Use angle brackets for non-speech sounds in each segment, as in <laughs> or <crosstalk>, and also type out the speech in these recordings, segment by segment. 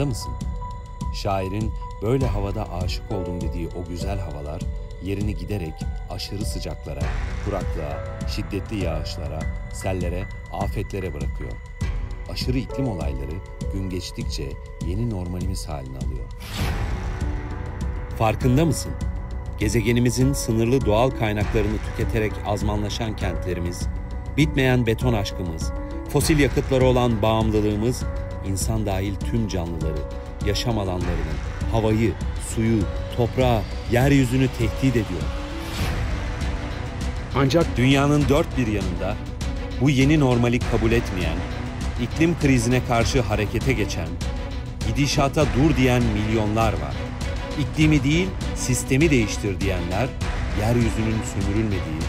Farkında mısın? Şairin böyle havada aşık oldum dediği o güzel havalar yerini giderek aşırı sıcaklara, kuraklığa, şiddetli yağışlara, sellere, afetlere bırakıyor. Aşırı iklim olayları gün geçtikçe yeni normalimiz halini alıyor. Farkında mısın? Gezegenimizin sınırlı doğal kaynaklarını tüketerek azmanlaşan kentlerimiz, bitmeyen beton aşkımız, fosil yakıtlara olan bağımlılığımız insan dahil tüm canlıları, yaşam alanlarını, havayı, suyu, toprağı, yeryüzünü tehdit ediyor. Ancak dünyanın dört bir yanında bu yeni normali kabul etmeyen, iklim krizine karşı harekete geçen, gidişata dur diyen milyonlar var. İklimi değil, sistemi değiştir diyenler, yeryüzünün sömürülmediği,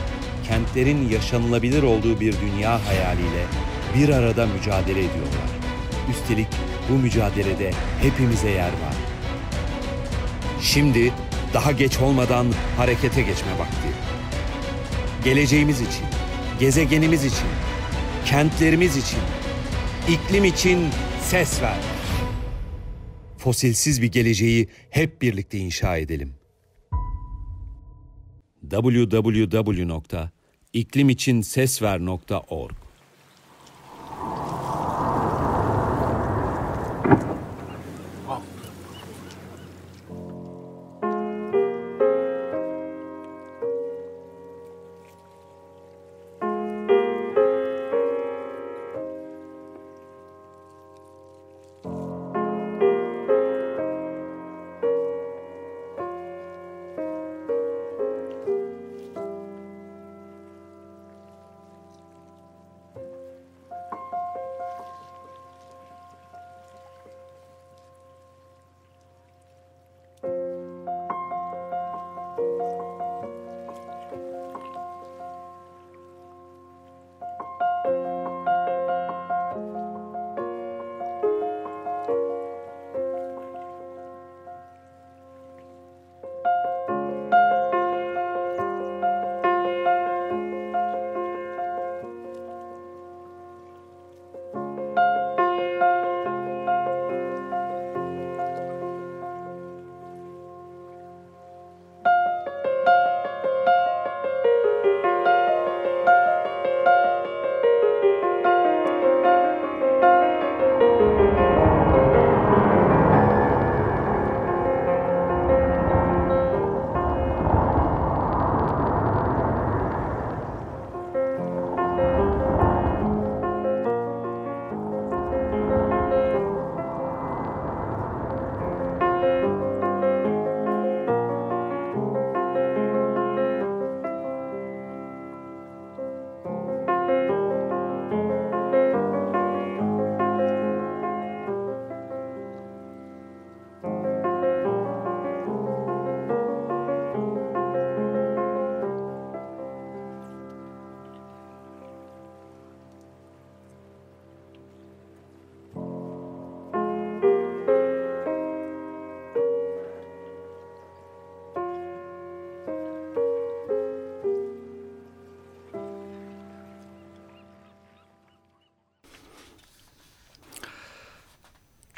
kentlerin yaşanılabilir olduğu bir dünya hayaliyle bir arada mücadele ediyorlar. Üstelik bu mücadelede hepimize yer var. Şimdi daha geç olmadan harekete geçme vakti. Geleceğimiz için, gezegenimiz için, kentlerimiz için, iklim için ses ver. Fosilsiz bir geleceği hep birlikte inşa edelim. www.iklimiçinsesver.org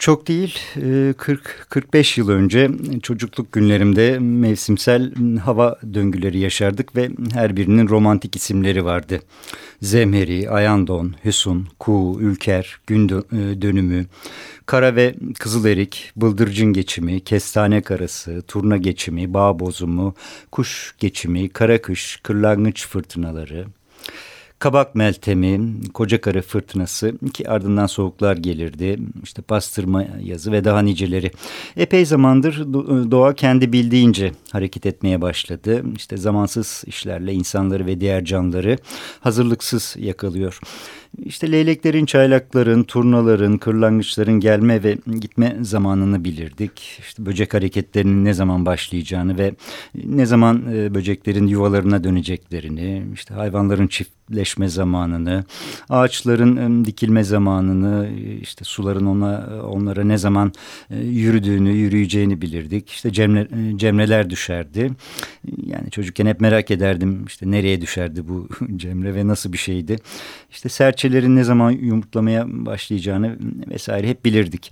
Çok değil, 40-45 yıl önce çocukluk günlerimde mevsimsel hava döngüleri yaşardık ve her birinin romantik isimleri vardı. Zemheri, Ayandon, Hüsun, Kuğu, Ülker, Gün Dönümü, Kara ve Kızılerik, Bıldırcın Geçimi, Kestane Karası, Turna Geçimi, Bağ Bozumu, Kuş Geçimi, Kara Kış, Kırlangıç Fırtınaları, kabak meltemi, koca karı fırtınası ki ardından soğuklar gelirdi. İşte pastırma yazı ve daha niceleri. Epey zamandır doğa kendi bildiğince hareket etmeye başladı. İşte zamansız işlerle insanları ve diğer canlıları hazırlıksız yakalıyor. İşte leyleklerin, çaylakların, turnaların, kırlangıçların gelme ve gitme zamanını bilirdik. İşte böcek hareketlerinin ne zaman başlayacağını ve ne zaman e, böceklerin yuvalarına döneceklerini, işte hayvanların çiftleşme zamanını, ağaçların dikilme zamanını, işte suların ona onlara ne zaman e, yürüdüğünü, yürüyeceğini bilirdik. İşte cemre, e, cemreler düşerdi. Yani çocukken hep merak ederdim işte nereye düşerdi bu <laughs> cemre ve nasıl bir şeydi. İşte serçe serçelerin ne zaman yumurtlamaya başlayacağını vesaire hep bilirdik.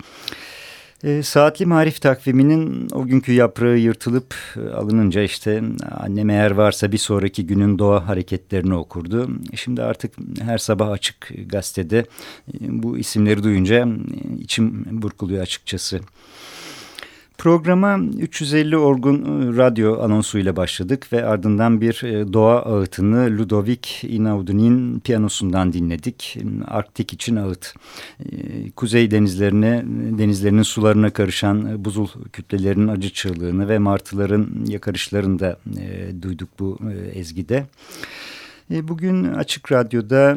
E, saatli marif takviminin o günkü yaprağı yırtılıp e, alınınca işte annem eğer varsa bir sonraki günün doğa hareketlerini okurdu. Şimdi artık her sabah açık gazetede e, bu isimleri duyunca e, içim burkuluyor açıkçası. Programa 350 orgun e, radyo anonsuyla başladık ve ardından bir e, doğa ağıtını Ludovic Inaudin'in piyanosundan dinledik. Arktik için ağıt. E, kuzey denizlerine, denizlerinin sularına karışan buzul kütlelerinin acı çığlığını ve martıların yakarışlarını da duyduk bu ezgide. E, bugün Açık Radyo'da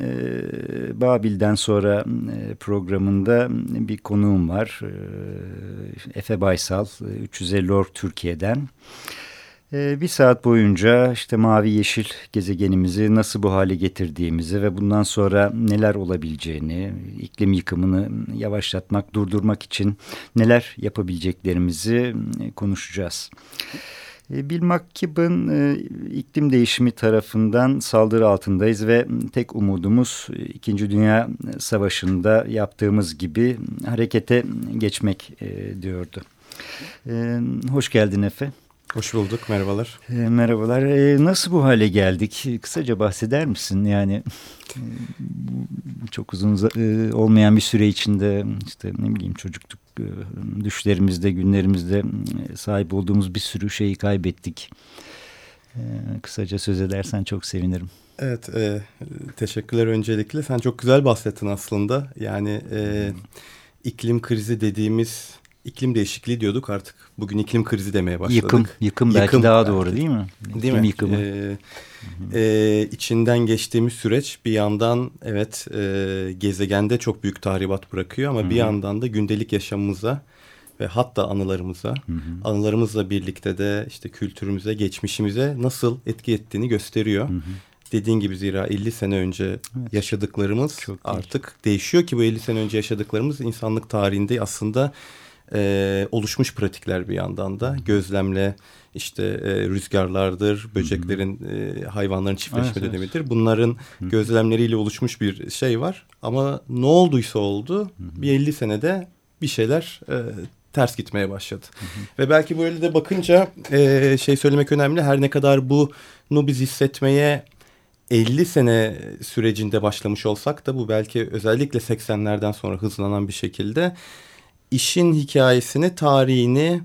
e, Babil'den sonra e, programında bir konuğum var. E, Efe Baysal, 350 Org Türkiye'den. E, bir saat boyunca işte mavi yeşil gezegenimizi nasıl bu hale getirdiğimizi ve bundan sonra neler olabileceğini, iklim yıkımını yavaşlatmak, durdurmak için neler yapabileceklerimizi konuşacağız. E, Bill McKibben e, iklim değişimi tarafından saldırı altındayız ve tek umudumuz e, İkinci Dünya Savaşı'nda yaptığımız gibi harekete geçmek diyordu. Hoş geldin Efe. Hoş bulduk, merhabalar. E, merhabalar. E, nasıl bu hale geldik? Kısaca bahseder misin? Yani e, çok uzun e, olmayan bir süre içinde işte ne bileyim çocukluk e, düşlerimizde, günlerimizde e, sahip olduğumuz bir sürü şeyi kaybettik. E, kısaca söz edersen çok sevinirim. Evet, e, teşekkürler öncelikle. Sen çok güzel bahsettin aslında. Yani e, iklim krizi dediğimiz iklim değişikliği diyorduk artık. Bugün iklim krizi demeye başladık. Yıkım, yıkım belki yıkım, daha doğru değil mi? Değil iklim mi? Yıkımı. Ee, e, içinden geçtiğimiz süreç bir yandan evet e, gezegende çok büyük tahribat bırakıyor ama Hı -hı. bir yandan da gündelik yaşamımıza ve hatta anılarımıza, Hı -hı. anılarımızla birlikte de işte kültürümüze, geçmişimize nasıl etki ettiğini gösteriyor. Hı -hı. Dediğin gibi zira 50 sene önce evet. yaşadıklarımız çok artık değil. değişiyor ki bu 50 sene önce yaşadıklarımız insanlık tarihinde aslında e, oluşmuş pratikler bir yandan da gözlemle işte e, rüzgarlardır, böceklerin, e, hayvanların çiftleşme evet, dönemidir. Evet. Bunların gözlemleriyle oluşmuş bir şey var. Ama ne olduysa oldu bir 50 senede bir şeyler e, ters gitmeye başladı. Ve belki böyle de bakınca e, şey söylemek önemli. Her ne kadar bunu biz hissetmeye 50 sene sürecinde başlamış olsak da bu belki özellikle 80'lerden sonra hızlanan bir şekilde işin hikayesini, tarihini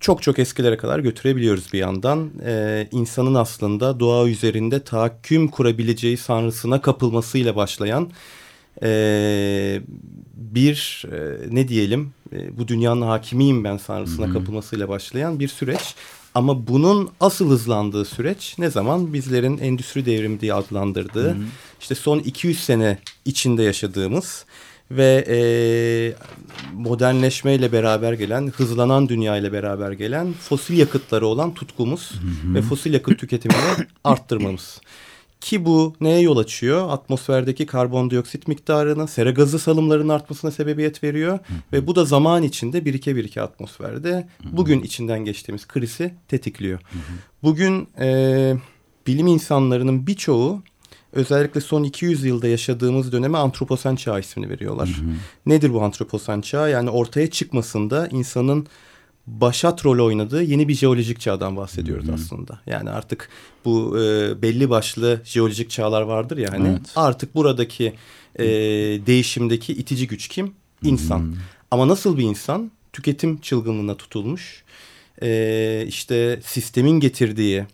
çok çok eskilere kadar götürebiliyoruz bir yandan. Ee, insanın aslında doğa üzerinde tahakküm kurabileceği sanrısına kapılmasıyla başlayan e, bir e, ne diyelim e, bu dünyanın hakimiyim ben sanrısına Hı -hı. kapılmasıyla başlayan bir süreç. Ama bunun asıl hızlandığı süreç ne zaman bizlerin endüstri devrimi diye adlandırdığı Hı -hı. işte son 200 sene içinde yaşadığımız ve e, modernleşmeyle beraber gelen, hızlanan dünya ile beraber gelen fosil yakıtları olan tutkumuz hı hı. ve fosil yakıt tüketimini <coughs> arttırmamız. Ki bu neye yol açıyor? Atmosferdeki karbondioksit miktarını, sera gazı salımlarının artmasına sebebiyet veriyor. Hı hı. Ve bu da zaman içinde birike birike atmosferde hı hı. bugün içinden geçtiğimiz krizi tetikliyor. Hı hı. Bugün e, bilim insanlarının birçoğu özellikle son 200 yılda yaşadığımız döneme antroposen çağ ismini veriyorlar. Hı hı. Nedir bu antroposen çağ? Yani ortaya çıkmasında insanın başat rol oynadığı yeni bir jeolojik çağdan bahsediyoruz hı hı. aslında. Yani artık bu e, belli başlı jeolojik çağlar vardır ya hani evet. artık buradaki e, değişimdeki itici güç kim? İnsan. Hı hı. Ama nasıl bir insan? Tüketim çılgınlığına tutulmuş e, işte sistemin getirdiği e,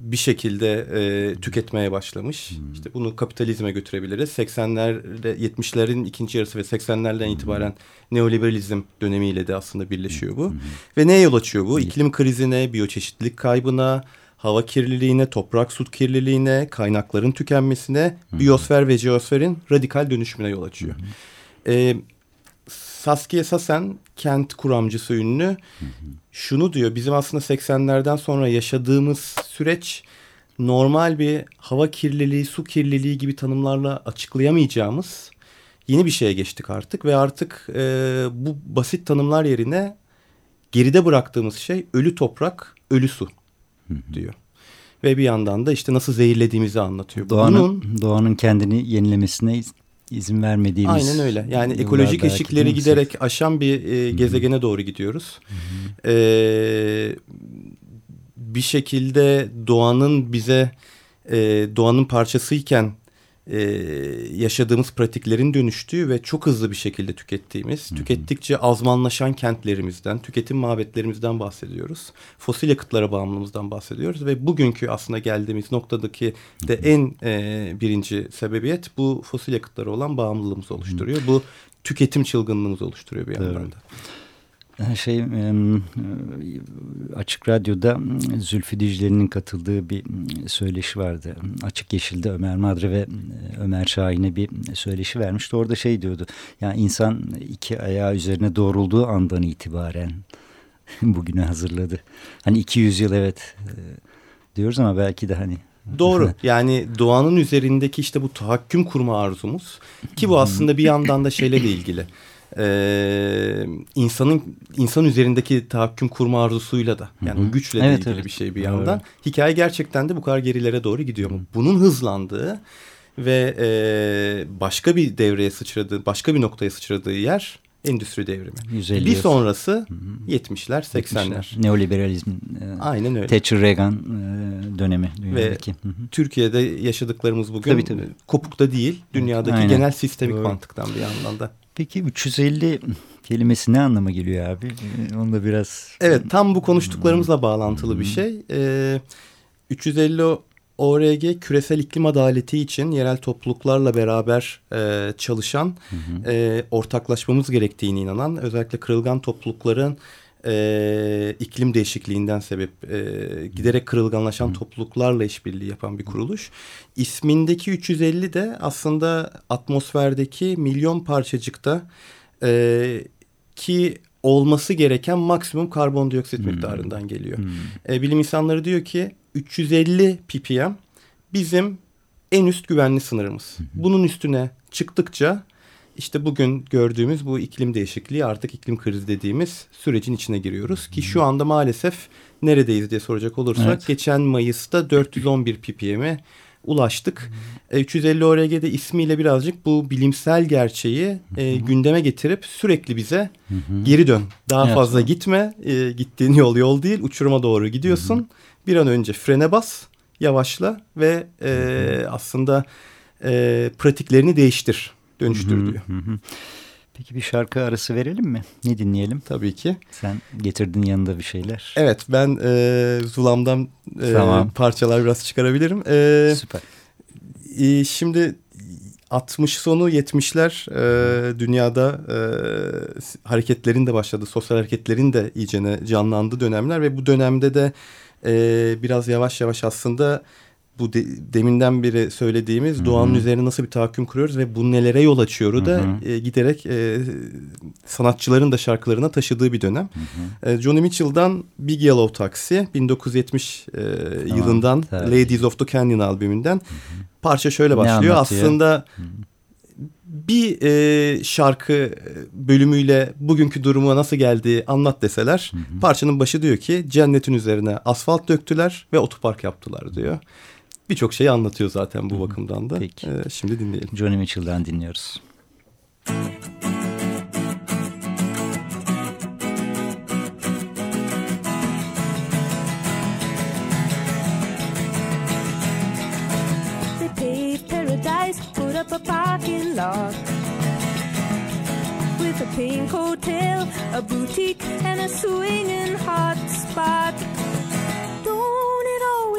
bir şekilde e, tüketmeye başlamış. Hmm. İşte bunu kapitalizme götürebiliriz. 80'lerde 70'lerin ikinci yarısı ve 80'lerden itibaren neoliberalizm dönemiyle de aslında birleşiyor bu. Ve neye yol açıyor bu? İklim krizine, biyoçeşitlilik kaybına, hava kirliliğine, toprak su kirliliğine, kaynakların tükenmesine, biyosfer ve jeosferin radikal dönüşümüne yol açıyor. Ee, Saskia Sassen kent kuramcısı ünlü şunu diyor bizim aslında 80'lerden sonra yaşadığımız süreç normal bir hava kirliliği, su kirliliği gibi tanımlarla açıklayamayacağımız yeni bir şeye geçtik artık ve artık e, bu basit tanımlar yerine geride bıraktığımız şey ölü toprak, ölü su diyor. Ve bir yandan da işte nasıl zehirlediğimizi anlatıyor. Doğanın, Bunun, doğanın kendini yenilemesine izin vermediğimiz. Aynen öyle. Yani ekolojik eşikleri giderek aşan bir e, gezegene doğru gidiyoruz. Ee, bir şekilde doğanın bize e, doğanın parçasıyken e, yaşadığımız pratiklerin dönüştüğü ve çok hızlı bir şekilde tükettiğimiz, hı hı. tükettikçe azmanlaşan kentlerimizden, tüketim mabetlerimizden bahsediyoruz. Fosil yakıtlara bağımlılığımızdan bahsediyoruz ve bugünkü aslında geldiğimiz noktadaki de en e, birinci sebebiyet bu fosil yakıtlara olan bağımlılığımızı oluşturuyor. Hı hı. Bu tüketim çılgınlığımızı oluşturuyor bir yandan evet. da şey Açık Radyo'da Zülfü Dicle'nin katıldığı bir söyleşi vardı. Açık Yeşil'de Ömer Madre ve Ömer Şahin'e bir söyleşi vermişti. Orada şey diyordu. Yani insan iki ayağı üzerine doğrulduğu andan itibaren <laughs> bugüne hazırladı. Hani 200 yıl evet diyoruz ama belki de hani <laughs> Doğru. Yani doğanın üzerindeki işte bu tahakküm kurma arzumuz ki bu aslında bir yandan da şeyle de ilgili e, insanın insan üzerindeki tahakküm kurma arzusuyla da yani Hı -hı. güçle de evet, ilgili evet. bir şey bir yandan. Evet. Hikaye gerçekten de bu kadar gerilere doğru gidiyor mu? Bunun hızlandığı ve e, başka bir devreye sıçradığı, başka bir noktaya sıçradığı yer endüstri devrimi. 150 bir sonrası Hı -hı. 70'ler, 80'ler. Neoliberalizm. E, Aynen öyle. Thatcher Reagan e, dönemi dünyadaki. Ve Hı -hı. Türkiye'de yaşadıklarımız bugün tabii, tabii. kopukta değil, dünyadaki Aynen. genel sistemik Doğru. mantıktan bir yandan da. Peki 350 kelimesi ne anlama geliyor abi? Onu da biraz... Evet tam bu konuştuklarımızla bağlantılı bir şey. Ee, 350 ORG küresel iklim adaleti için yerel topluluklarla beraber e, çalışan, hı hı. E, ortaklaşmamız gerektiğini inanan, özellikle kırılgan toplulukların e, iklim değişikliğinden sebep e, giderek kırılganlaşan Hı. topluluklarla işbirliği yapan bir kuruluş. İsmindeki 350 de aslında atmosferdeki milyon parçacıkta e, ki olması gereken maksimum karbondioksit hmm. miktarından geliyor. Hmm. E, bilim insanları diyor ki 350 ppm bizim en üst güvenli sınırımız. Hmm. Bunun üstüne çıktıkça işte bugün gördüğümüz bu iklim değişikliği artık iklim krizi dediğimiz sürecin içine giriyoruz. Ki şu anda maalesef neredeyiz diye soracak olursak evet. geçen Mayıs'ta 411 ppm'e ulaştık. E, 350 ORG'de ismiyle birazcık bu bilimsel gerçeği e, gündeme getirip sürekli bize geri dön. Daha evet. fazla gitme. E, gittiğin yol yol değil. Uçuruma doğru gidiyorsun. Bir an önce frene bas, yavaşla ve e, aslında e, pratiklerini değiştir dönüştür diyor. Peki bir şarkı arası verelim mi? Ne dinleyelim? Tabii ki. Sen getirdin yanında bir şeyler. Evet ben e, Zulam'dan e, tamam. parçalar biraz çıkarabilirim. E, Süper. E, şimdi 60 sonu 70'ler e, dünyada e, hareketlerin de başladı. Sosyal hareketlerin de iyicene canlandı dönemler ve bu dönemde de e, biraz yavaş yavaş aslında bu de, deminden beri söylediğimiz Hı -hı. doğanın üzerine nasıl bir tahakküm kuruyoruz ve bu nelere yol açıyoru da e, giderek e, sanatçıların da şarkılarına taşıdığı bir dönem. Hı -hı. E, Johnny Mitchell'dan Big Yellow Taxi 1970 e, tamam, yılından tabii. Ladies of the Canyon albümünden Hı -hı. parça şöyle başlıyor. Aslında Hı -hı bir e, şarkı bölümüyle bugünkü duruma nasıl geldiği anlat deseler hı hı. parçanın başı diyor ki cennetin üzerine asfalt döktüler ve otopark yaptılar diyor birçok şeyi anlatıyor zaten bu Hı -hı. bakımdan da. Peki. Ee, şimdi dinleyelim. Johnny Mitchell'dan dinliyoruz. They paved paradise, put up a parking lot with a pink hotel, a boutique, and a swinging hot spot. Don't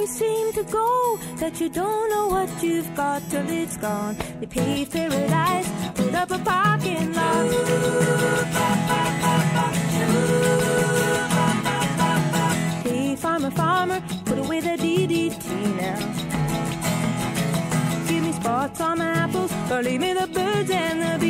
Always seem to go that you don't know what you've got till it's gone? They paved paradise, put up a parking lot. Hey, farmer, farmer, put away the DDT now. Give me spots on my apples, or leave me the birds and the bees.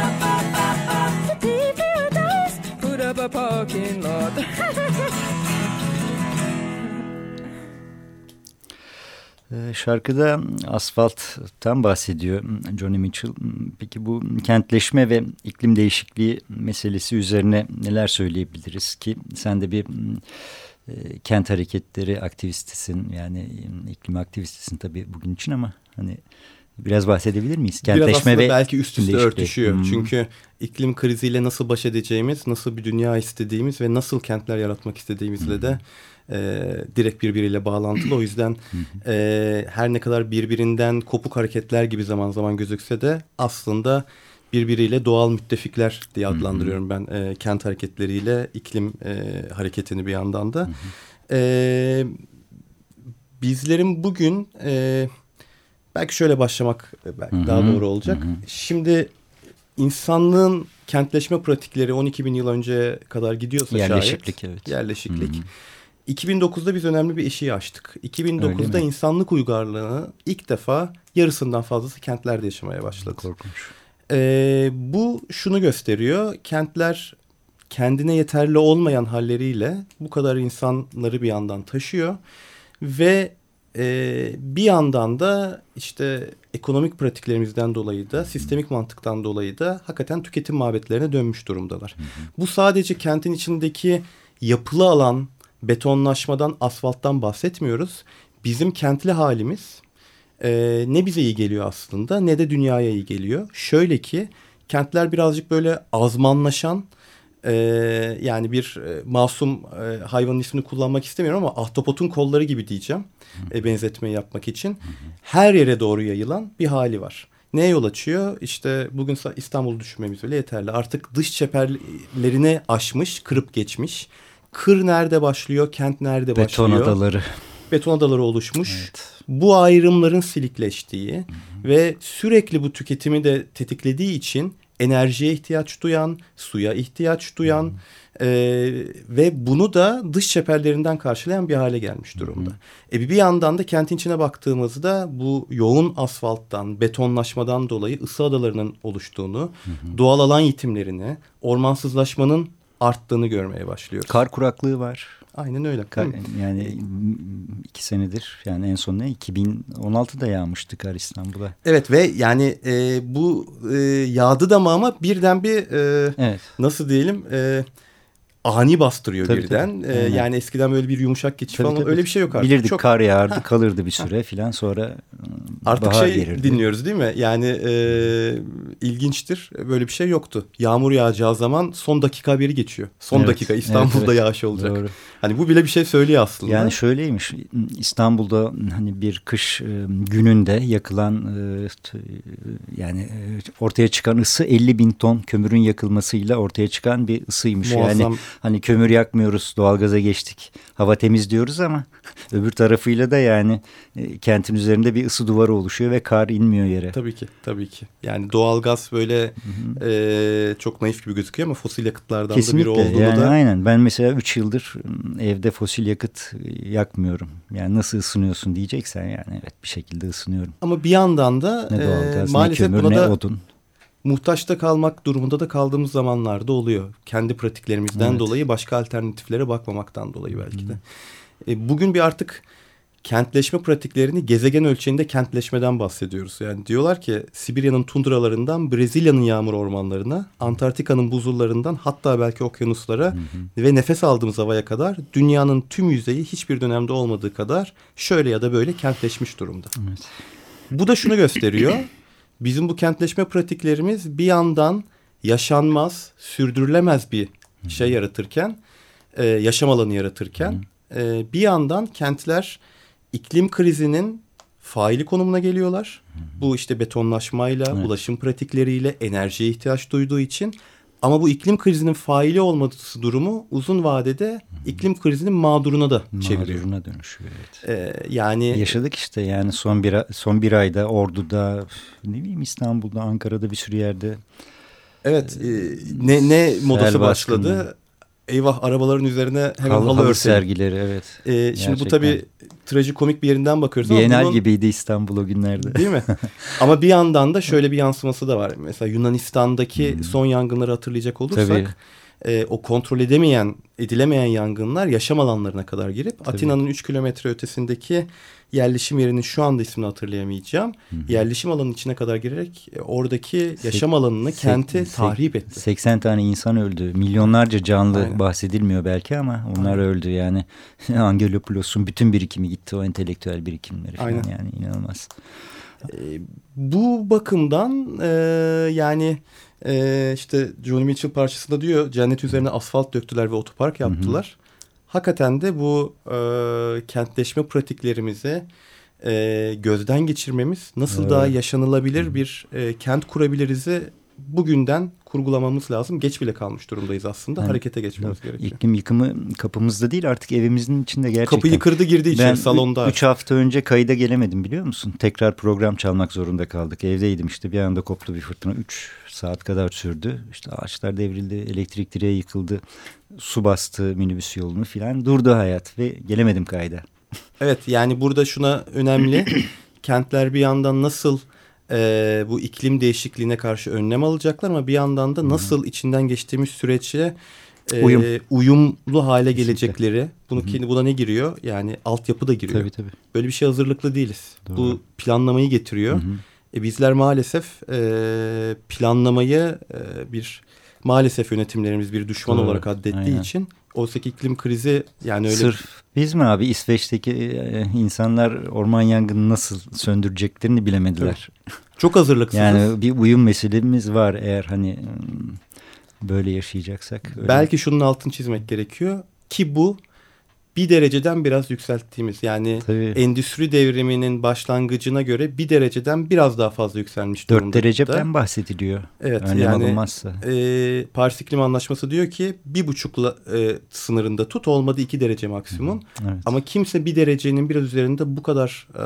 A parking lot. <laughs> Ee, Şarkıda asfalttan bahsediyor Johnny Mitchell. Peki bu kentleşme ve iklim değişikliği meselesi üzerine neler söyleyebiliriz ki sen de bir e, kent hareketleri aktivistisin yani iklim aktivistisin tabii bugün için ama hani biraz bahsedebilir miyiz? Biraz Kentleşme aslında ve belki üst üste örtüşüyor. Hmm. Çünkü iklim kriziyle nasıl baş edeceğimiz, nasıl bir dünya istediğimiz ve nasıl kentler yaratmak istediğimizle de e, direkt birbiriyle bağlantılı. O yüzden e, her ne kadar birbirinden kopuk hareketler gibi zaman zaman gözükse de aslında birbiriyle doğal müttefikler diye adlandırıyorum ben e, kent hareketleriyle iklim e, hareketini bir yandan da. E, bizlerin bugün e, belki şöyle başlamak e, belki Hı hı, daha doğru olacak. hı. Şimdi insanlığın kentleşme pratikleri 12 bin yıl önce kadar gidiyorsa Yerleşiklik, şayet. evet. Yerleşiklik. Hı hı. 2009'da biz önemli bir eşiği. Öyle 2009'da mi? insanlık uygarlığını ilk defa yarısından fazlası kentlerde yaşamaya başladı. Korkunç. Ee, bu şunu gösteriyor. Kentler kendine yeterli olmayan halleriyle bu kadar insanları bir yandan taşıyor. Ve e, bir yandan da işte ekonomik pratiklerimizden dolayı da sistemik mantıktan dolayı da hakikaten tüketim mabetlerine dönmüş durumdalar. Bu sadece kentin içindeki yapılı alan betonlaşmadan, asfalttan bahsetmiyoruz. Bizim kentli halimiz e, ne bize iyi geliyor aslında ne de dünyaya iyi geliyor. Şöyle ki kentler birazcık böyle azmanlaşan e, yani bir e, masum e, hayvanın ismini kullanmak istemiyorum ama ahtapotun kolları gibi diyeceğim e, benzetmeyi yapmak için. Her yere doğru yayılan bir hali var. Neye yol açıyor? İşte bugün İstanbul'u düşünmemiz bile yeterli. Artık dış çeperlerini aşmış, kırıp geçmiş. Kır nerede başlıyor, kent nerede Beton başlıyor? adaları. beton adaları oluşmuş. Evet. Bu ayrımların silikleştiği ve sürekli bu tüketimi de tetiklediği için enerjiye ihtiyaç duyan, suya ihtiyaç duyan e, ve bunu da dış çeperlerinden karşılayan bir hale gelmiş durumda. E bir yandan da kentin içine baktığımızda bu yoğun asfalttan, betonlaşmadan dolayı ısı adalarının oluştuğunu, doğal alan yitimlerini, ormansızlaşmanın arttığını görmeye başlıyoruz. Kar kuraklığı var. Aynen öyle. Kar- yani iki senedir yani en son ne 2016'da yağmıştı kar İstanbul'a. Evet ve yani e, bu e, yağdı da mı ama birden bir e, Evet. nasıl diyelim e, ani bastırıyor Tabii, birden. tabii. E, Aynen. yani eskiden böyle bir yumuşak geçiş Tabii, falan tabii. öyle bir şey yok artık. Bilirdik Çok, kar yağardı kalırdı bir süre filan sonra e, artık bahar şey gelirdi. dinliyoruz değil mi? Yani e, ilginçtir. Böyle bir şey yoktu. Yağmur yağacağı zaman son dakika haberi geçiyor. Son Evet, dakika evet, İstanbul'da evet. yağış olacak. Doğru. Hani bu bile bir şey söylüyor aslında. Yani şöyleymiş İstanbul'da hani bir kış e, gününde yakılan e, yani e, ortaya çıkan ısı 50 bin ton kömürün yakılmasıyla ortaya çıkan bir ısıymış. Muazzam. Yani hani kömür yakmıyoruz doğalgaza geçtik hava temiz diyoruz ama öbür tarafıyla da yani kentin üzerinde bir ısı duvarı oluşuyor ve kar inmiyor yere. Tabii ki tabii ki. Yani doğalgaz böyle e, çok naif gibi gözüküyor ama fosil yakıtlardan Kesinlikle. da biri olduğunu yani da. Aynen ben mesela 3 yıldır evde fosil yakıt yakmıyorum. Yani nasıl ısınıyorsun diyeceksen yani evet bir şekilde ısınıyorum. Ama bir yandan da ne doğalgaz, e, maalesef ne kömür, buna ne da odun. muhtaçta kalmak durumunda da kaldığımız zamanlarda oluyor. Kendi pratiklerimizden Evet. dolayı başka alternatiflere bakmamaktan dolayı belki de. E, bugün bir artık kentleşme pratiklerini gezegen ölçeğinde kentleşmeden bahsediyoruz. Yani diyorlar ki Sibirya'nın tundralarından Brezilya'nın yağmur ormanlarına, Antarktika'nın buzullarından hatta belki okyanuslara ve nefes aldığımız havaya kadar dünyanın tüm yüzeyi hiçbir dönemde olmadığı kadar şöyle ya da böyle kentleşmiş durumda. Evet. Bu da şunu gösteriyor. Bizim bu kentleşme pratiklerimiz bir yandan yaşanmaz, sürdürülemez bir şey yaratırken, e, yaşam alanı yaratırken e, bir yandan kentler iklim krizinin faili konumuna geliyorlar. Bu işte betonlaşmayla, Evet. ulaşım pratikleriyle, enerjiye ihtiyaç duyduğu için. Ama bu iklim krizinin faili olması durumu uzun vadede iklim krizinin mağduruna da çeviriyor. Mağduruna dönüşüyor evet. E, yani Yaşadık işte yani son bir son bir ayda Ordu'da ne bileyim İstanbul'da Ankara'da bir sürü yerde Evet e, ne ne modası başladı. Eyvah arabaların üzerine hemen halı, halı, sergileri evet. E, şimdi bu Gerçekten. tabii trajikomik bir yerinden bakıyoruz ama Bienal bunun- gibiydi İstanbul o günlerde. Değil mi? <laughs> Ama bir yandan da şöyle bir yansıması da var. Mesela Yunanistan'daki son yangınları hatırlayacak olursak Hmm. Tabii. E, o kontrol edemeyen, edilemeyen yangınlar yaşam alanlarına kadar girip Atina'nın 3 kilometre ötesindeki yerleşim yerinin şu anda ismini hatırlayamayacağım. Yerleşim alanının içine kadar girerek e, oradaki yaşam alanını, Sek- kenti sek- tahrip etti. 80 tane insan öldü. Milyonlarca canlı Aynen. bahsedilmiyor belki ama onlar Aynen. öldü yani. <laughs> Angelopoulos'un bütün birikimi gitti o entelektüel birikimleri falan Aynen. yani inanılmaz. E, bu bakımdan e, yani e, işte Johnny Mitchell parçasında diyor cennet üzerine asfalt döktüler ve otopark yaptılar. Hakikaten de bu e, kentleşme pratiklerimizi e, gözden geçirmemiz nasıl Evet. daha yaşanılabilir bir e, kent kurabiliriz'i bugünden kurgulamamız lazım. Geç bile kalmış durumdayız aslında. Yani, Harekete geçmemiz gerekiyor. İklim yıkımı kapımızda değil artık evimizin içinde gerçekten. Kapıyı kırdı girdi içeri Ben salonda. 3 hafta önce kayıda gelemedim biliyor musun? Tekrar program çalmak zorunda kaldık. Evdeydim işte bir anda koptu bir fırtına. 3 saat kadar sürdü. İşte ağaçlar devrildi, elektrik direği yıkıldı. Su bastı minibüs yolunu filan. Durdu hayat ve gelemedim kayda. Evet yani burada şuna önemli. <clears throat> Kentler bir yandan nasıl e, bu iklim değişikliğine karşı önlem alacaklar ama bir yandan da nasıl içinden geçtiğimiz süreçte e, Uyum. uyumlu hale gelecekleri. Bunu kendi buna ne giriyor? Yani altyapı da giriyor. Tabii tabii. Böyle bir şey hazırlıklı değiliz. Doğru. Bu planlamayı getiriyor. E, bizler maalesef e, planlamayı e, bir maalesef yönetimlerimiz bir düşman Doğru, olarak addettiği aynen. için oysa ki iklim krizi yani öyle Sırf biz mi abi İsveç'teki e, insanlar orman yangını nasıl söndüreceklerini bilemediler. çok hazırlıksızız. Yani bir uyum meselemiz var eğer hani hmm, böyle yaşayacaksak. öyle. Belki şunun altını çizmek gerekiyor ki bu bir dereceden biraz yükselttiğimiz yani Tabii. endüstri devriminin başlangıcına göre bir dereceden biraz daha fazla yükselmiş 4 durumda. dereceden bahsediliyor. Evet Önlem yani alınmazsa. e, Paris İklim Anlaşması diyor ki bir buçukla e, sınırında tut olmadı iki derece maksimum. Evet. Ama kimse bir derecenin biraz üzerinde bu kadar e,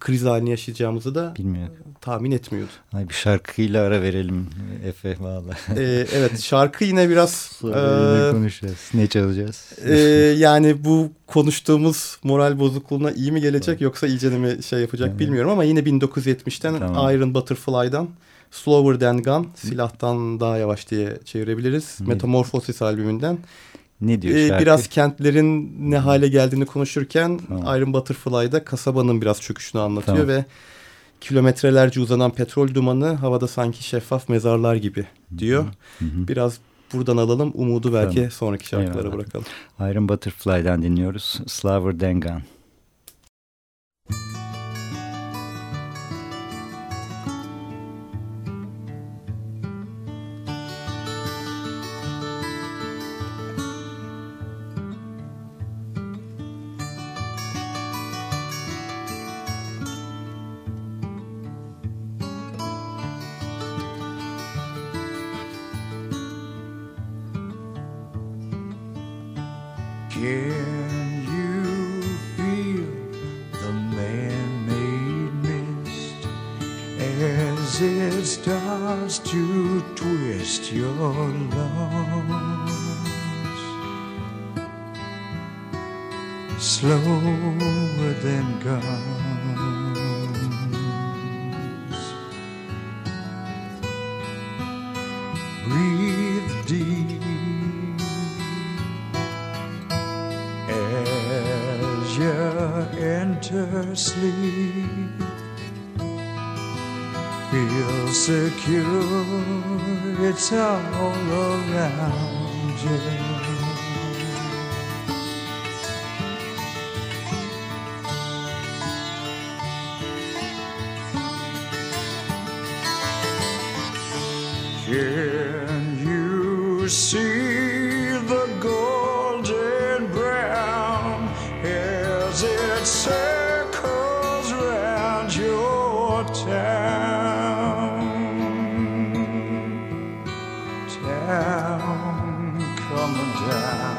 kriz halini yaşayacağımızı da Bilmiyorum. tahmin etmiyordu. Ay bir şarkıyla ara verelim Efe valla. E, evet şarkı yine biraz Sonra yine e, konuşacağız. Ne çalacağız? Ee, yani bu konuştuğumuz moral bozukluğuna iyi mi gelecek yoksa iyice mi şey yapacak Evet. bilmiyorum ama yine 1970'ten Tamam. Iron Butterfly'dan Slower Than Gun silahtan daha yavaş diye çevirebiliriz. Ne? Metamorphosis albümünden. Ne diyor Ee, şarkı? biraz kentlerin ne hale geldiğini konuşurken Tamam. Iron Butterfly'da kasabanın biraz çöküşünü anlatıyor Tamam. ve kilometrelerce uzanan petrol dumanı havada sanki şeffaf mezarlar gibi diyor. Hı hı. Biraz buradan alalım umudu belki sonraki şarkılara Eyvallah. bırakalım. Iron Butterfly'dan dinliyoruz. Slaver Dengan. Your town? Town coming down.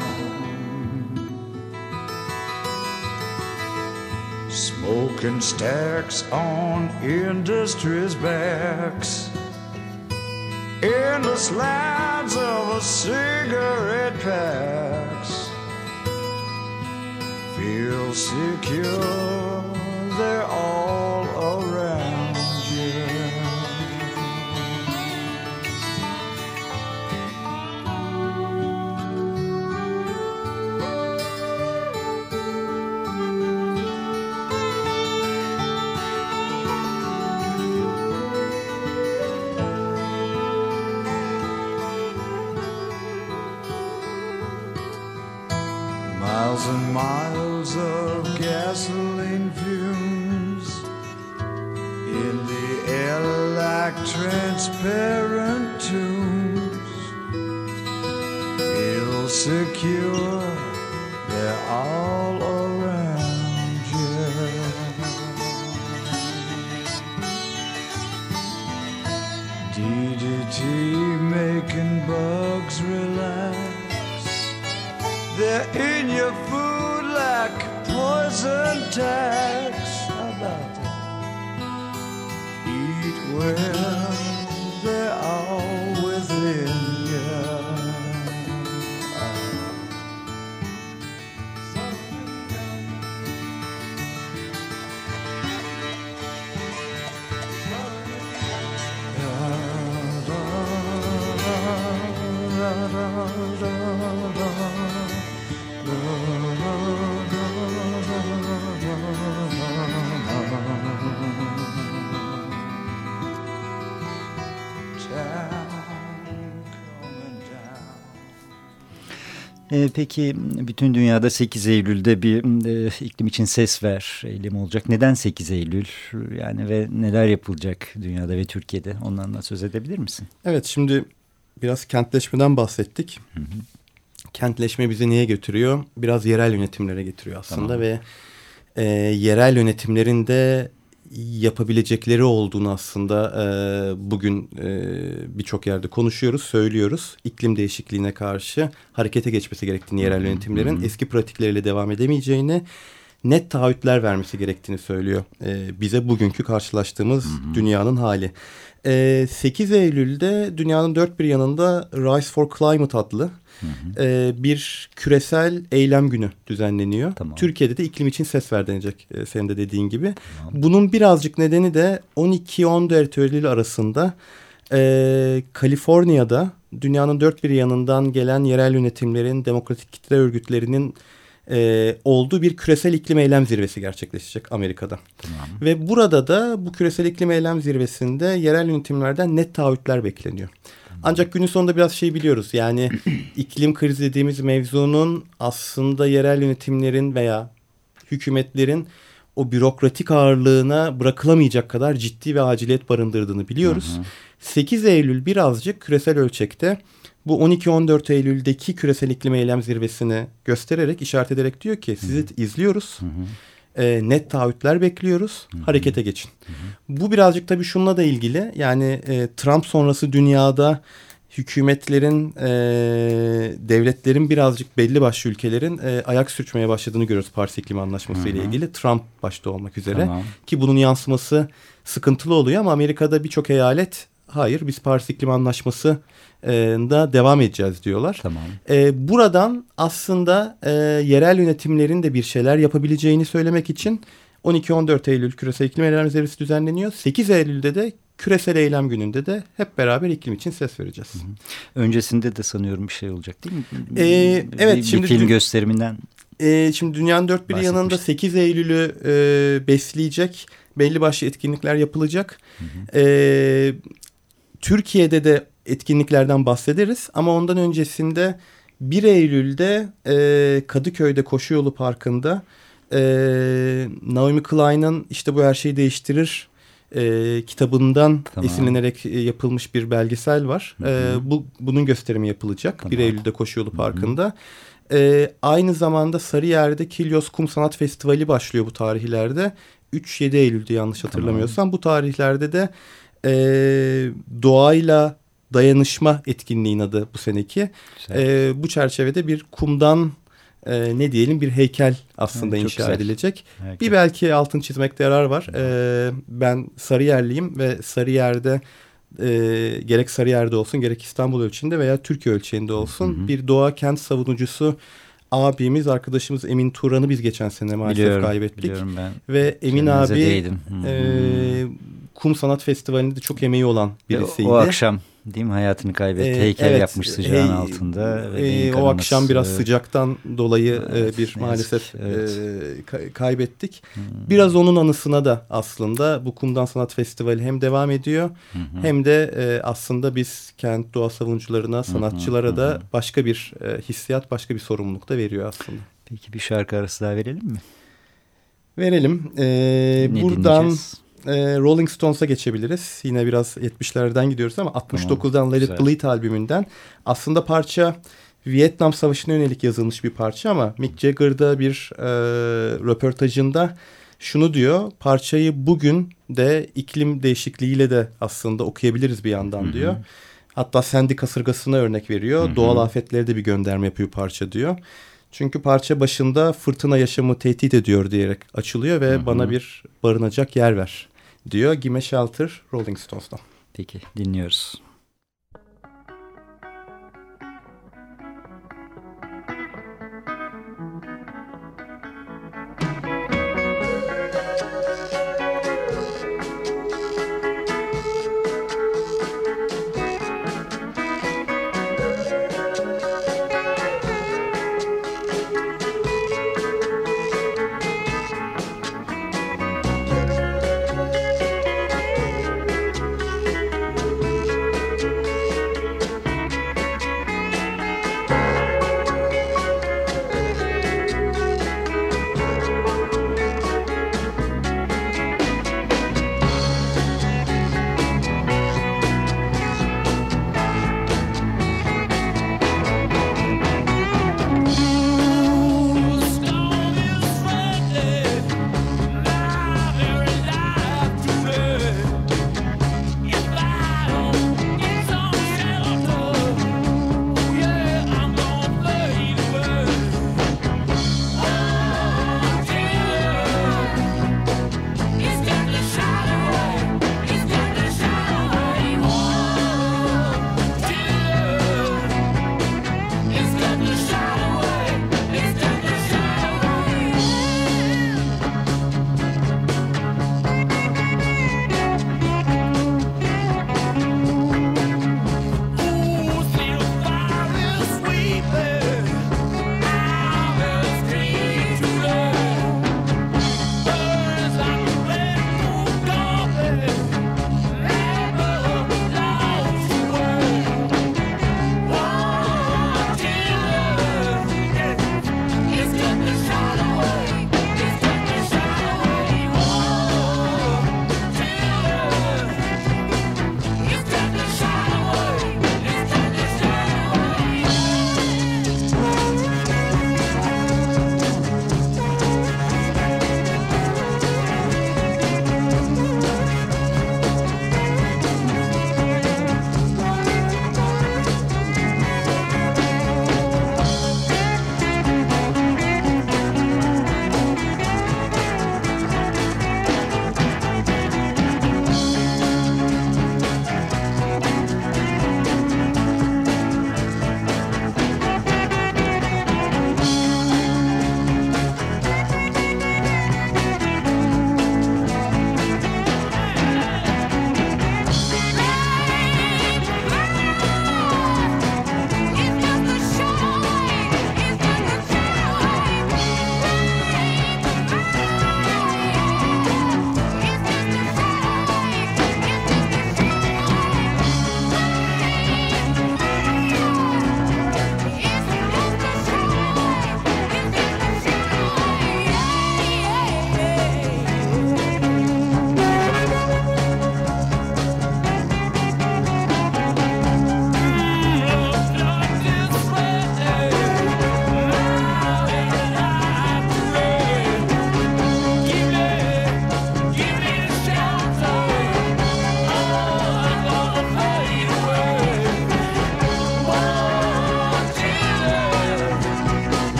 Smoking stacks on industry's backs endless lines of a cigarette packs feel secure they're all E, peki bütün dünyada 8 Eylül'de bir e, iklim için ses ver eylemi olacak. Neden 8 Eylül yani ve neler yapılacak dünyada ve Türkiye'de ondan da söz edebilir misin? Evet şimdi biraz kentleşmeden bahsettik. Kentleşme bizi niye götürüyor? Biraz yerel yönetimlere getiriyor aslında Tamam. ve e, yerel yönetimlerin de yapabilecekleri olduğunu aslında e, bugün e, birçok yerde konuşuyoruz, söylüyoruz. İklim değişikliğine karşı harekete geçmesi gerektiğini yerel yönetimlerin eski pratikleriyle devam edemeyeceğini net taahhütler vermesi gerektiğini söylüyor. E, bize bugünkü karşılaştığımız dünyanın hali. E, 8 Eylül'de dünyanın dört bir yanında Rise for Climate adlı e, bir küresel eylem günü düzenleniyor. Tamam. Türkiye'de de iklim için ses ver denecek e, senin de dediğin gibi. Bunun birazcık nedeni de 12-14 Eylül arasında e, Kaliforniya'da dünyanın dört bir yanından gelen yerel yönetimlerin, demokratik kitle örgütlerinin e, olduğu bir küresel iklim eylem zirvesi gerçekleşecek Amerika'da. Ve burada da bu küresel iklim eylem zirvesinde yerel yönetimlerden net taahhütler bekleniyor. Ancak günün sonunda biraz şey biliyoruz yani <clears throat> iklim krizi dediğimiz mevzunun aslında yerel yönetimlerin veya hükümetlerin o bürokratik ağırlığına bırakılamayacak kadar ciddi ve aciliyet barındırdığını biliyoruz. 8 Eylül birazcık küresel ölçekte bu 12-14 Eylül'deki küresel iklim eylem zirvesini göstererek, işaret ederek diyor ki sizi izliyoruz. E, net taahhütler bekliyoruz. Harekete geçin. Bu birazcık tabii şununla da ilgili. Yani e, Trump sonrası dünyada hükümetlerin, e, devletlerin birazcık belli başlı ülkelerin e, ayak sürçmeye başladığını görüyoruz Paris İklim Anlaşması ile ilgili. Trump başta olmak üzere. Tamam. Ki bunun yansıması sıkıntılı oluyor ama Amerika'da birçok eyalet hayır biz Paris İklim Anlaşması e, da devam edeceğiz diyorlar. Tamam. E, buradan aslında e, yerel yönetimlerin de bir şeyler yapabileceğini söylemek için 12-14 Eylül Küresel İklim Eylem Zirvesi düzenleniyor. 8 Eylül'de de Küresel Eylem Günü'nde de hep beraber iklim için ses vereceğiz. Öncesinde de sanıyorum bir şey olacak değil mi? Ee, evet, bir, şimdi dün- gösteriminden E, şimdi dünyanın dört bir yanında Bahsetmiştik. 8 Eylül'ü e, besleyecek belli başlı etkinlikler yapılacak. E, Türkiye'de de etkinliklerden bahsederiz ama ondan öncesinde 1 Eylül'de e, Kadıköy'de Koşu Yolu Parkı'nda e, Naomi Klein'ın işte bu her şeyi değiştirir e, kitabından Tamam. esinlenerek e, yapılmış bir belgesel var. E, bu bunun gösterimi yapılacak 1 Tamam. Eylül'de Koşu Yolu Parkı'nda. E, aynı zamanda Sarıyer'de Kilyos Kum Sanat Festivali başlıyor bu tarihlerde. 3-7 Eylül'de yanlış hatırlamıyorsam. Bu tarihlerde de e, doğayla dayanışma etkinliğin adı bu seneki. Güzel. E, bu çerçevede bir kumdan e, ne diyelim bir heykel aslında Evet, inşa güzel. edilecek. Harika. Bir belki altın çizmekte yarar var. E, ben Sarıyerliyim ve Sarıyer'de e, gerek Sarıyer'de olsun gerek İstanbul ölçeğinde veya Türkiye ölçeğinde olsun bir doğa kent savunucusu abimiz arkadaşımız Emin Turan'ı biz geçen sene maalesef biliyorum, kaybettik. biliyorum ben. Ve Emin Kendinize abi. Hı hı. e, Kum Sanat Festivali'nde de çok emeği olan birisiydi. O akşam değil mi hayatını kaybetti. Ee, Heykel evet, yapmış sıcağın hey- altında. ve e, o akşam biraz e, sıcaktan dolayı e, Evet, bir ne yazık maalesef evet. e, ka- kaybettik. Biraz onun anısına da aslında bu Kumdan Sanat Festivali hem devam ediyor hem de e, aslında biz kent doğa savunucularına, sanatçılara da başka bir e, hissiyat, başka bir sorumluluk da veriyor aslında. Peki bir şarkı arası daha verelim mi? Verelim. E, ne buradan dinleyeceğiz? E, Rolling Stones'a geçebiliriz. Yine biraz 70'lerden gidiyoruz ama 69'dan Let It güzel. Bleed albümünden. Aslında parça Vietnam Savaşı'na yönelik yazılmış bir parça ama Mick Jagger'da bir e, röportajında şunu diyor. Parçayı bugün de iklim değişikliğiyle de aslında okuyabiliriz bir yandan diyor. Hatta Sandy kasırgasına örnek veriyor. Doğal afetlere de bir gönderme yapıyor parça diyor. Çünkü parça başında fırtına yaşamı tehdit ediyor diyerek açılıyor ve bana bir barınacak yer ver diyor. Gimme Shelter Rolling Stones'tan. Peki dinliyoruz.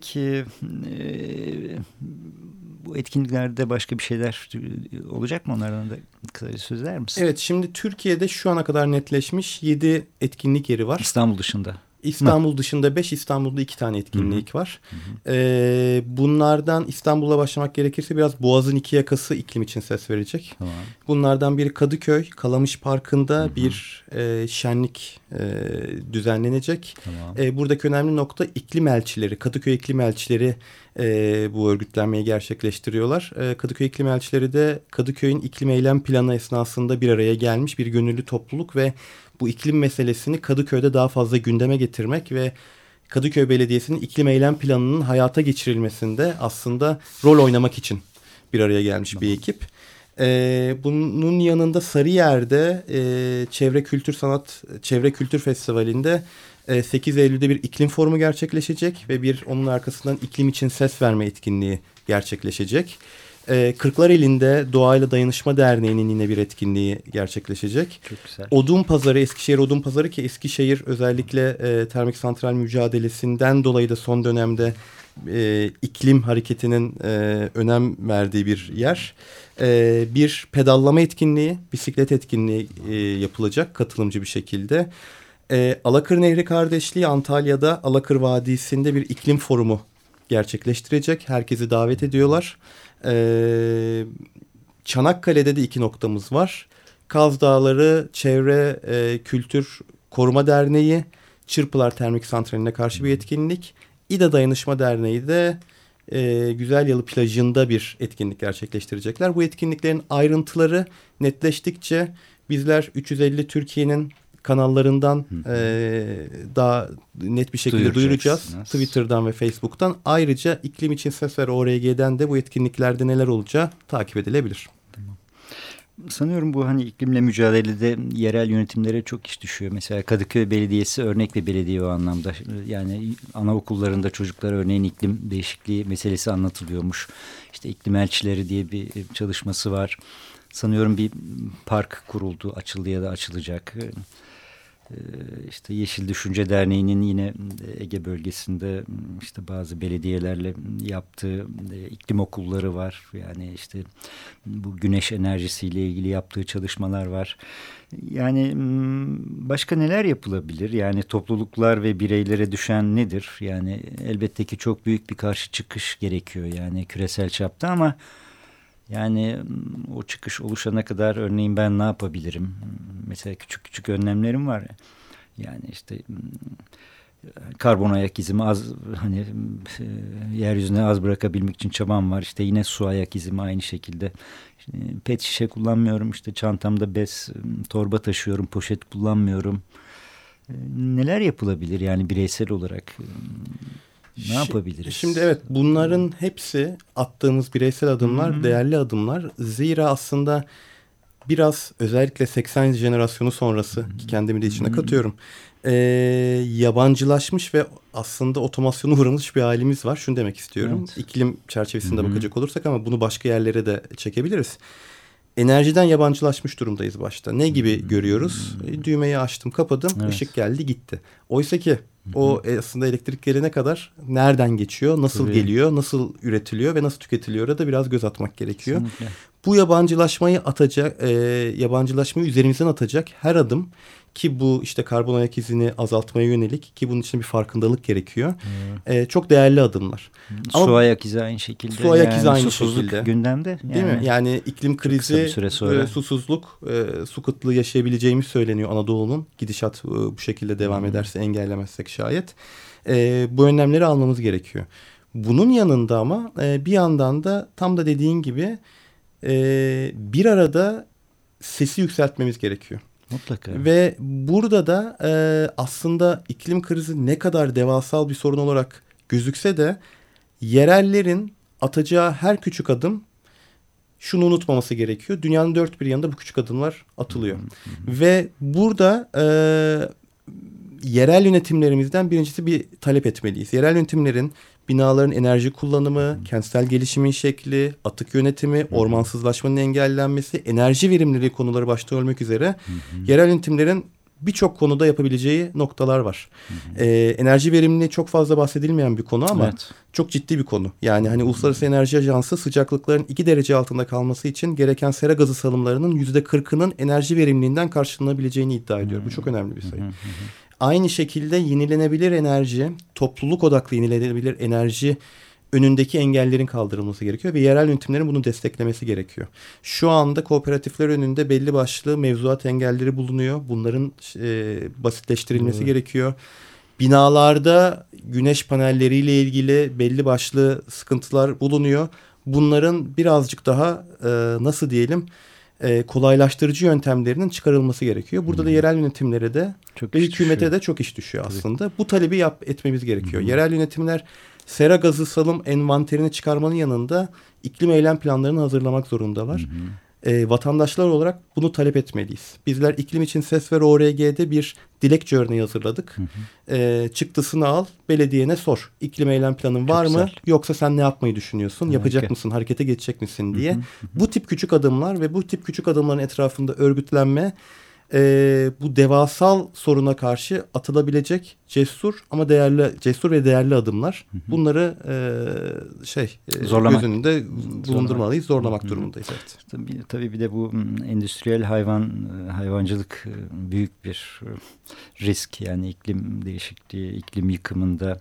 Peki bu etkinliklerde başka bir şeyler olacak mı onlardan da kısaca söz eder misin? Evet şimdi Türkiye'de şu ana kadar netleşmiş 7 etkinlik yeri var. İstanbul dışında. İstanbul dışında 5, İstanbul'da 2 tane etkinlik var. Ee, bunlardan İstanbul'a başlamak gerekirse biraz Boğaz'ın iki yakası iklim için ses verecek. Tamam. Bunlardan biri Kadıköy, Kalamış Parkı'nda bir e, şenlik e, düzenlenecek. Tamam. E, buradaki önemli nokta iklim elçileri, Kadıköy iklim elçileri e, bu örgütlenmeyi gerçekleştiriyorlar. E, Kadıköy iklim elçileri de Kadıköy'ün iklim eylem planı esnasında bir araya gelmiş bir gönüllü topluluk ve bu iklim meselesini Kadıköy'de daha fazla gündeme getirmek ve Kadıköy Belediyesi'nin iklim eylem planının hayata geçirilmesinde aslında rol oynamak için bir araya gelmiş bir ekip. Ee, bunun yanında Sarıyer'de e, Çevre Kültür Sanat Çevre Kültür Festivali'nde e, 8 Eylül'de bir iklim forumu gerçekleşecek ve bir onun arkasından iklim için ses verme etkinliği gerçekleşecek. E, Kırklar elinde Doğayla Dayanışma Derneği'nin yine bir etkinliği gerçekleşecek. Çok güzel. Odun Pazarı, Eskişehir Odun Pazarı ki Eskişehir özellikle e, termik santral mücadelesinden dolayı da son dönemde e, iklim hareketinin e, önem verdiği bir yer. E, bir pedallama etkinliği, bisiklet etkinliği e, yapılacak katılımcı bir şekilde. E, Alakır Nehri Kardeşliği Antalya'da Alakır Vadisi'nde bir iklim forumu gerçekleştirecek. Herkesi davet ediyorlar. E, Çanakkale'de de iki noktamız var. Kaz Dağları Çevre e, Kültür Koruma Derneği, Çırpılar Termik Santrali'ne karşı bir etkinlik. İDA Dayanışma Derneği de e, Güzel Yalı plajında bir etkinlik gerçekleştirecekler. Bu etkinliklerin ayrıntıları netleştikçe bizler 350 Türkiye'nin kanallarından e, daha net bir şekilde duyuracağız. Twitter'dan ve Facebook'tan. Ayrıca iklim için ses ver ORG'den de bu etkinliklerde neler olacağı takip edilebilir. Sanıyorum bu hani iklimle mücadelede yerel yönetimlere çok iş düşüyor. Mesela Kadıköy Belediyesi örnek bir belediye o anlamda. Yani anaokullarında çocuklara örneğin iklim değişikliği meselesi anlatılıyormuş. İşte iklim elçileri diye bir çalışması var. Sanıyorum bir park kuruldu, açıldı ya da açılacak. Ee, İşte Yeşil Düşünce Derneği'nin yine Ege bölgesinde işte bazı belediyelerle yaptığı e, iklim okulları var. Yani işte bu güneş enerjisiyle ilgili yaptığı çalışmalar var. Yani başka neler yapılabilir? Yani topluluklar ve bireylere düşen nedir? Yani elbette ki çok büyük bir karşı çıkış gerekiyor yani küresel çapta ama yani o çıkış oluşana kadar örneğin ben ne yapabilirim? Mesela küçük küçük önlemlerim var. Yani işte m, karbon ayak izimi az hani e, yeryüzüne az bırakabilmek için çabam var. İşte yine su ayak izimi aynı şekilde. İşte pet şişe kullanmıyorum. İşte çantamda bez m, torba taşıyorum. Poşet kullanmıyorum. E, Neler yapılabilir yani bireysel olarak? e, Ne yapabiliriz? Şimdi evet bunların hepsi attığımız bireysel adımlar, değerli adımlar. Zira aslında biraz özellikle 80 jenerasyonu sonrası ki kendimi de içine katıyorum. Ee, yabancılaşmış ve aslında otomasyona uğramış bir halimiz var. Şunu demek istiyorum. Evet. İklim çerçevesinde bakacak olursak ama bunu başka yerlere de çekebiliriz. Enerjiden yabancılaşmış durumdayız başta. Ne gibi görüyoruz? E, Düğmeyi açtım, kapadım, Evet. ışık geldi, gitti. Oysa ki o e, aslında elektrik gelene kadar nereden geçiyor, nasıl Tabii. geliyor, nasıl üretiliyor ve nasıl tüketiliyor da biraz göz atmak gerekiyor. Kesinlikle. Bu yabancılaşmayı atacak, e, yabancılaşmayı üzerimizden atacak her adım ki bu işte karbon ayak izini azaltmaya yönelik ki bunun için bir farkındalık gerekiyor. E, çok değerli adımlar. Ama- su ayak izi aynı şekilde. Su ayak izi aynı susuzluk şekilde. gündemde. Değil mi? Yani iklim krizi, süre sonra. e, susuzluk, e, su kıtlığı yaşayabileceğimiz söyleniyor Anadolu'nun. Gidişat e, bu şekilde devam ederse engellemezsek şayet. E, bu önlemleri almamız gerekiyor. Bunun yanında ama e, bir yandan da tam da dediğin gibi e, bir arada sesi yükseltmemiz gerekiyor. Mutlaka. Ve burada da e, aslında iklim krizi ne kadar devasal bir sorun olarak gözükse de yerellerin atacağı her küçük adım şunu unutmaması gerekiyor. Dünyanın dört bir yanında bu küçük adımlar atılıyor. Ve burada e, yerel yönetimlerimizden birincisi bir talep etmeliyiz. Yerel yönetimlerin binaların enerji kullanımı, kentsel gelişimin şekli, atık yönetimi, ormansızlaşmanın engellenmesi, enerji verimliliği konuları başta olmak üzere yerel yönetimlerin birçok konuda yapabileceği noktalar var. Ee, enerji verimliliği çok fazla bahsedilmeyen bir konu ama Evet. çok ciddi bir konu. Yani hani Uluslararası Enerji Ajansı sıcaklıkların 2 derece altında kalması için gereken sera gazı salımlarının %40'ının enerji verimliliğinden karşılanabileceğini iddia ediyor. Bu çok önemli bir sayı. Aynı şekilde yenilenebilir enerji, topluluk odaklı yenilenebilir enerji önündeki engellerin kaldırılması gerekiyor ve yerel yönetimlerin bunu desteklemesi gerekiyor. Şu anda kooperatifler önünde belli başlı mevzuat engelleri bulunuyor. Bunların e, basitleştirilmesi gerekiyor. Binalarda güneş panelleriyle ilgili belli başlı sıkıntılar bulunuyor. Bunların birazcık daha e, nasıl diyelim e, kolaylaştırıcı yöntemlerinin çıkarılması gerekiyor. Burada da yerel yönetimlere de Çok ve hükümete düşüyor. de çok iş düşüyor aslında. Bu talebi yap etmemiz gerekiyor. Yerel yönetimler sera gazı salım envanterini çıkarmanın yanında iklim eylem planlarını hazırlamak zorundalar. E, vatandaşlar olarak bunu talep etmeliyiz. Bizler iklim için ses ver ORG'de bir dilekçe örneği hazırladık. E, çıktısını al, belediyene sor. İklim eylem planın var mı? güzel. Yoksa sen ne yapmayı düşünüyorsun? Yapacak Harika. mısın? Harekete geçecek misin diye. Bu tip küçük adımlar ve bu tip küçük adımların etrafında örgütlenme e, bu devasal soruna karşı atılabilecek cesur ama değerli cesur ve değerli adımlar. Bunları e, şey e, Zorlamak. göz önünde bulundurmalıyız, zorlamak durumundayız. Evet. Tabii, tabii bir de bu m, endüstriyel hayvan e, hayvancılık e, büyük bir risk yani iklim değişikliği, iklim yıkımında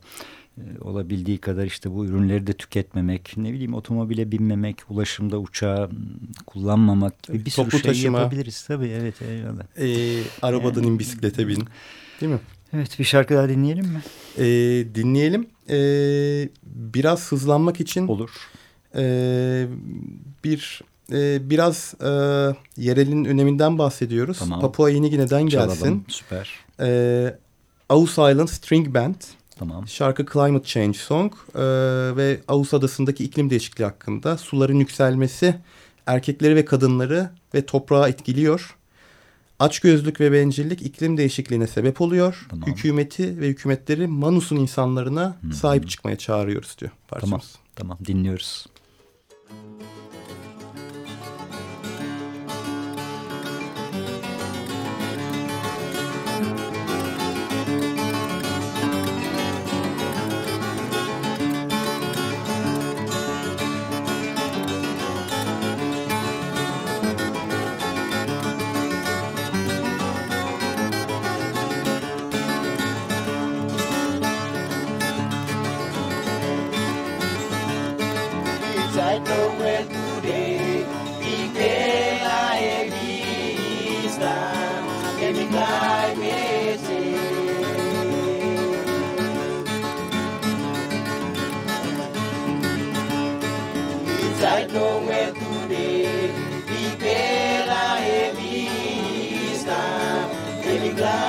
olabildiği kadar işte bu ürünleri de tüketmemek, ne bileyim otomobile binmemek, ulaşımda uçağı kullanmamak gibi bir sürü toplu şey taşıma. yapabiliriz tabii evet eyvallah. E, arabadan in bisiklete bin. Değil mi? Evet bir şarkı daha dinleyelim mi? E, dinleyelim. E, biraz hızlanmak için Olur. e, bir e, biraz e, yerelin öneminden bahsediyoruz. Tamam. Papua Yeni Gine'den gelsin. Çalalım. Süper. E, Aus Island String Band. Tamam. Şarkı Climate Change Song e, ve Aus Adası'ndaki iklim değişikliği hakkında suların yükselmesi erkekleri ve kadınları ve toprağı etkiliyor. Açgözlük ve bencillik iklim değişikliğine sebep oluyor. Tamam. Hükümeti ve hükümetleri Manus'un insanlarına sahip çıkmaya çağırıyoruz diyor parçamız. Tamam. Tamam dinliyoruz. Yeah.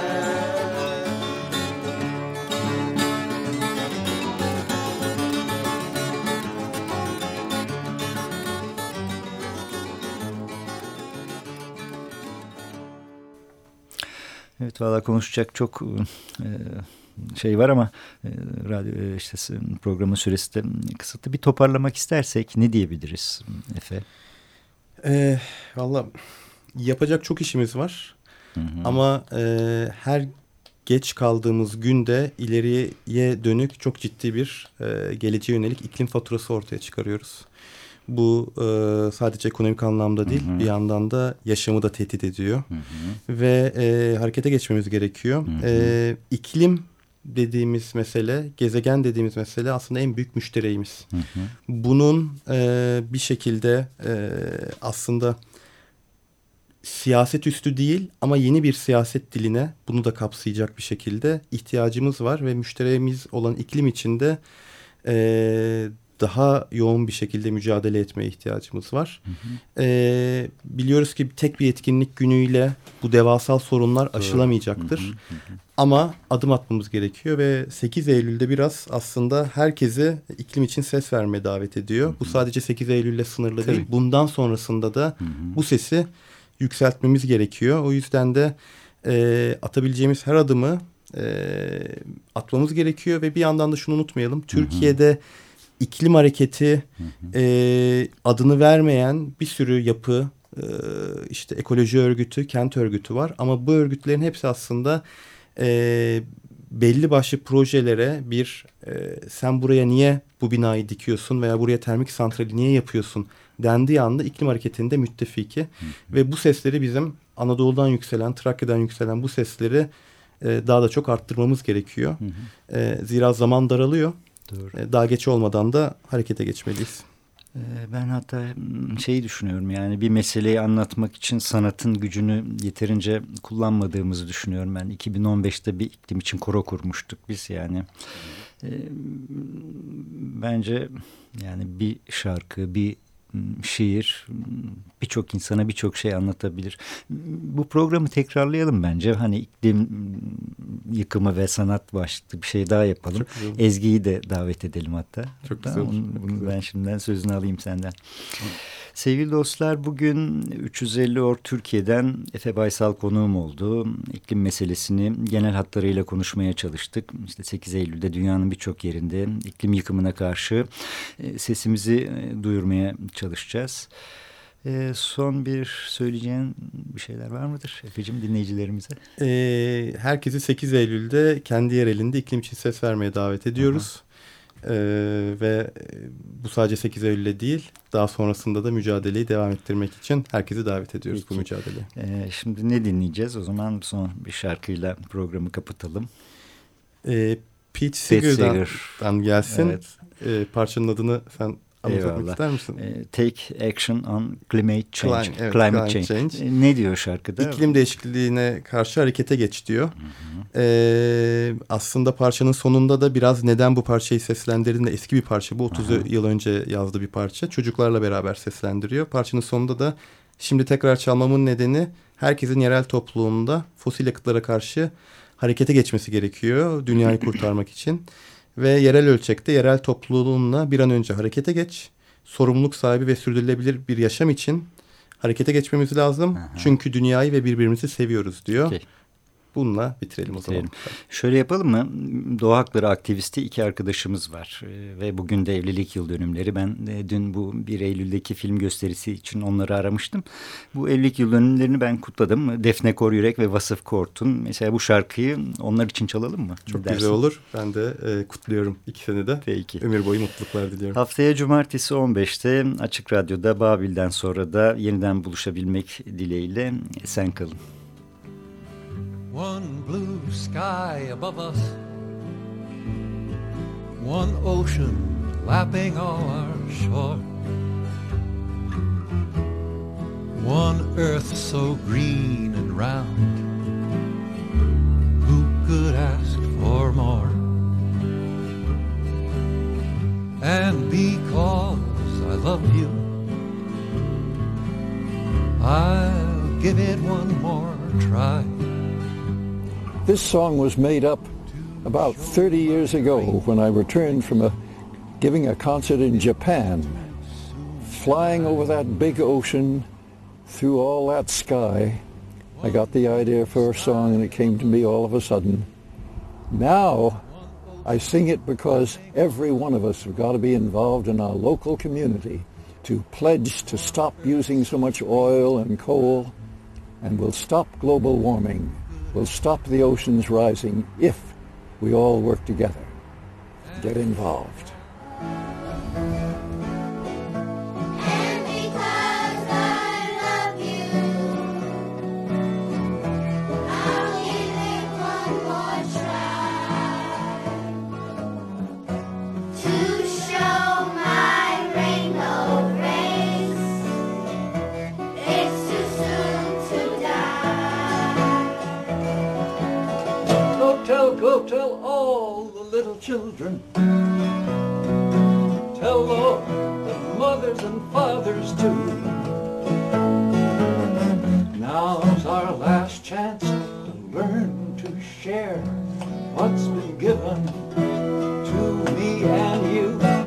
valla konuşacak çok e, şey var ama e, radyo e, işte programın süresi de kısıtlı. Bir toparlamak istersek ne diyebiliriz Efe? E, Valla yapacak çok işimiz var. Hı hı. Ama e, her geç kaldığımız günde ileriye dönük çok ciddi bir e, geleceğe yönelik iklim faturası ortaya çıkarıyoruz. Bu e, sadece ekonomik anlamda değil hı hı. bir yandan da yaşamı da tehdit ediyor. Hı hı. Ve e, harekete geçmemiz gerekiyor. Hı hı. E, iklim dediğimiz mesele, gezegen dediğimiz mesele aslında en büyük müşterimiz. Hı hı. Bunun e, bir şekilde e, aslında siyaset üstü değil ama yeni bir siyaset diline bunu da kapsayacak bir şekilde ihtiyacımız var ve müşterimiz olan iklim içinde e, daha yoğun bir şekilde mücadele etmeye ihtiyacımız var. Hı hı. E, biliyoruz ki tek bir etkinlik günüyle bu devasal sorunlar aşılamayacaktır. Hı hı hı. Ama adım atmamız gerekiyor ve 8 Eylül'de biraz aslında herkesi iklim için ses vermeye davet ediyor. Hı hı. Bu sadece 8 Eylül'le sınırlı Tabii. değil. Bundan sonrasında da hı hı. bu sesi yükseltmemiz gerekiyor. O yüzden de e, atabileceğimiz her adımı e, atmamız gerekiyor ve bir yandan da şunu unutmayalım. Türkiye'de hı hı iklim hareketi E, adını vermeyen bir sürü yapı e, işte ekoloji örgütü, kent örgütü var. Ama bu örgütlerin hepsi aslında e, belli başlı projelere bir e, sen buraya niye bu binayı dikiyorsun veya buraya termik santrali niye yapıyorsun dendiği anda iklim hareketinde müttefiki. Hı hı. Ve bu sesleri bizim Anadolu'dan yükselen, Trakya'dan yükselen bu sesleri e, daha da çok arttırmamız gerekiyor. Hı hı. E, zira zaman daralıyor. Doğru. E, daha geç olmadan da harekete geçmeliyiz. E, ben hatta şeyi düşünüyorum yani bir meseleyi anlatmak için sanatın gücünü yeterince kullanmadığımızı düşünüyorum. Ben 2015'te bir iklim için koro kurmuştuk biz yani. E, bence yani bir şarkı, bir şiir birçok insana birçok şey anlatabilir. Bu programı tekrarlayalım bence. Hani iklim yıkımı ve sanat başlıklı bir şey daha yapalım. Ezgi'yi de davet edelim hatta. Çok güzel. Onu, bunu ben şimdiden sözünü alayım senden. Sevgili dostlar bugün 350 Or Türkiye'den Efe Baysal konuğum oldu. İklim meselesini genel hatlarıyla konuşmaya çalıştık. İşte 8 Eylül'de dünyanın birçok yerinde iklim yıkımına karşı e, sesimizi e, duyurmaya çalışacağız. E, son bir söyleyeceğin bir şeyler var mıdır Efe'cim dinleyicilerimize? E, herkesi 8 Eylül'de kendi yerelinde iklim için ses vermeye davet ediyoruz. Aha. Ee, ve bu sadece 8 Eylül'de değil daha sonrasında da mücadeleyi devam ettirmek için herkesi davet ediyoruz Peki. bu mücadeleye. Ee, şimdi ne dinleyeceğiz? O zaman son bir şarkıyla programı kapatalım. Ee, Pete Seeger'dan gelsin. Evet. Ee, parçanın adını sen Anlatmak ister misin? E, Take Action on Climate Change. Climate, evet, climate, climate Change. change. E, ne diyor şarkıda? İklim değişikliğine karşı harekete geç diyor. Hı hı. E, aslında parçanın sonunda da biraz neden bu parçayı seslendirdiğinde eski bir parça. Bu 30 hı yıl önce yazdığı bir parça. Çocuklarla beraber seslendiriyor. Parçanın sonunda da şimdi tekrar çalmamın nedeni herkesin yerel topluluğunda fosil yakıtlara karşı harekete geçmesi gerekiyor. Dünyayı kurtarmak için ve yerel ölçekte yerel topluluğunla bir an önce harekete geç. Sorumluluk sahibi ve sürdürülebilir bir yaşam için harekete geçmemiz lazım. Aha. Çünkü dünyayı ve birbirimizi seviyoruz diyor. Okay. Bununla bitirelim, bitirelim o zaman. Şöyle yapalım mı? Doğa hakları aktivisti iki arkadaşımız var. Ee, ve bugün de evlilik yıl dönümleri. Ben de dün bu 1 Eylül'deki film gösterisi için onları aramıştım. Bu evlilik yıl dönümlerini ben kutladım. Defne Kor Yürek ve Vasıf Kort'un. Mesela bu şarkıyı onlar için çalalım mı? Çok güzel olur. Ben de e, kutluyorum ikisini de. Peki. Ömür boyu mutluluklar diliyorum. Haftaya cumartesi 15'te Açık Radyo'da Babil'den sonra da yeniden buluşabilmek dileğiyle sen kalın. One blue sky above us, one ocean lapping all our shore. one earth so green and round. Who could ask for more? And because I love you, I'll give it one more try. This song was made up about 30 years ago when I returned from a, giving a concert in Japan. Flying over that big ocean, through all that sky, I got the idea for a song and it came to me all of a sudden. Now, I sing it because every one of us have got to be involved in our local community to pledge to stop using so much oil and coal and we'll stop global warming. We'll stop the oceans rising if we all work together. Get involved. Children. Tell all the mothers and fathers too. Now's our last chance to learn to share what's been given to me and you.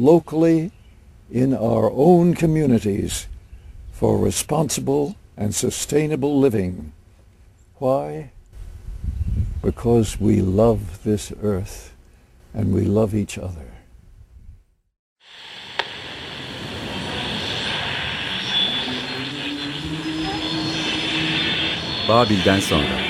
Locally in our own communities for responsible and sustainable living. Why? Because we love this earth and we love each other. Babil'den sonra.